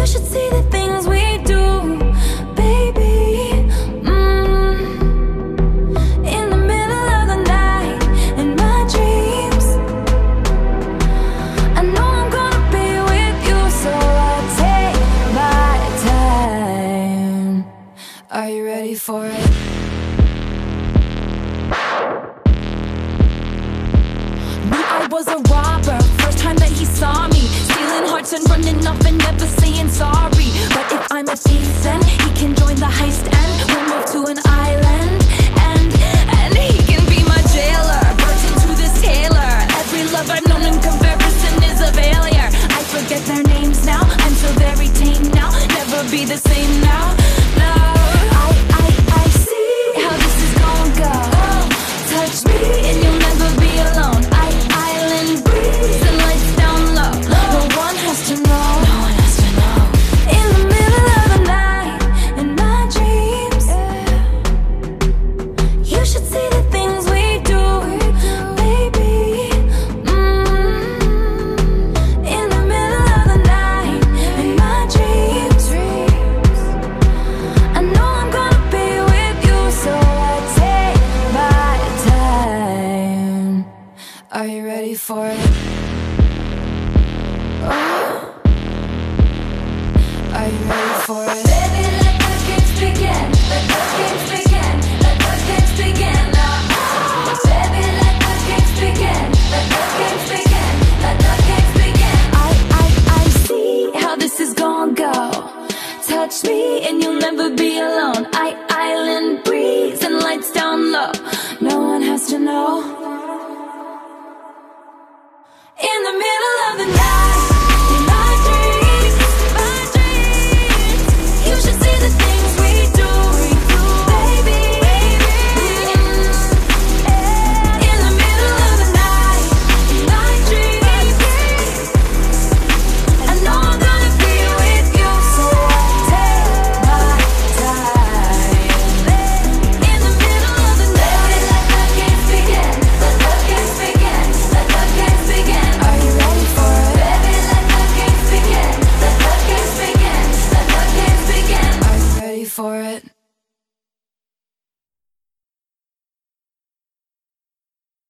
you should see the was a robber. First time that he saw me, stealing hearts and running off and never saying sorry. But if I'm a thief, then he can join the heist and we'll move to an island. And and he can be my jailer. Burton to this Taylor. Every love I've known in comparison is a failure. I forget their names now. I'm so very tame now. Never be the same now. No. I I I see how this is gonna go. Touch me and you'll never be alone. for it. Oh. Are you ready for it? Baby, let the games begin. Let the games begin. Let the games begin. Oh. Baby, let the games begin. Let the games begin. Let the games begin. I, I, I see how this is gonna go. Touch me and you'll never be alone. I, island breeze and lights down low. No one for it.